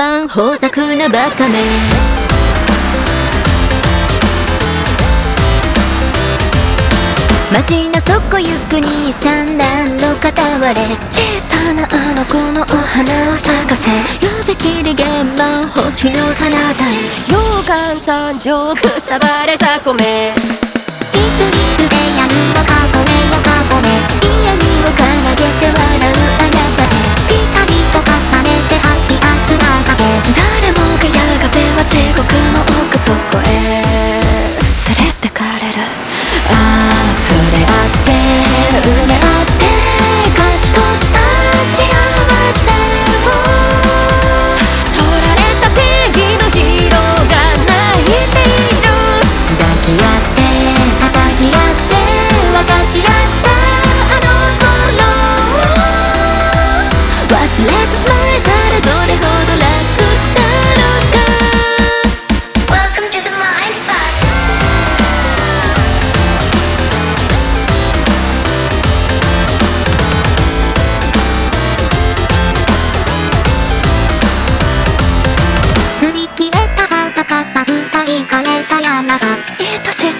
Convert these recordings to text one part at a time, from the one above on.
真爛漫豊作なバカめ。街の底行くに産卵の片割れ。小さなあの子のお花を咲かせ。指切り玄満星の彼方へ溶岩山上くたばれ雑魚め。いつい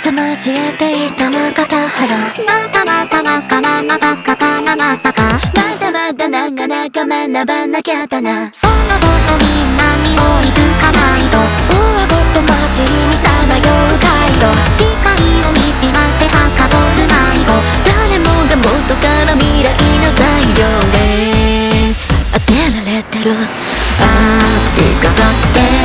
愛しさ交えていたまかた原またまたわがままばかかなまさか。まだまだなかなか学ばなきゃだな。そろそろみんなに追いつかないと。上ごと街にさまよう街路視界をにじませはかどる迷子誰もが元から未来の材料で。当てられてる。ああ手飾って。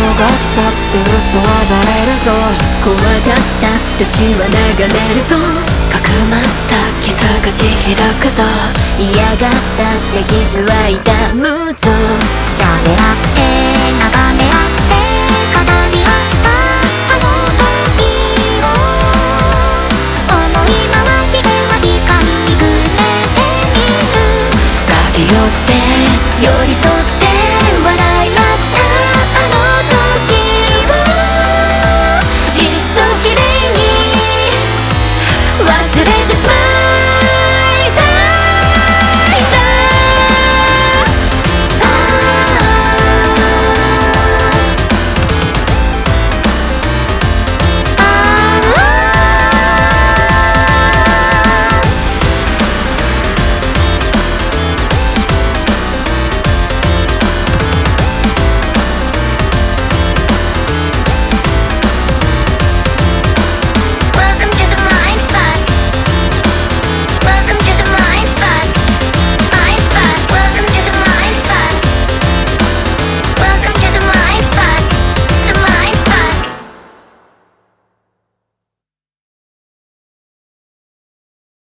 がったって嘘はバレるぞ。怖がったって血は流れるぞ。かくまった傷がち開くぞ。嫌がったって傷は痛むぞ。じゃあ狙って眺め合って鏡あったあの時を思い回しては光にくれている鍵寄って寄り添う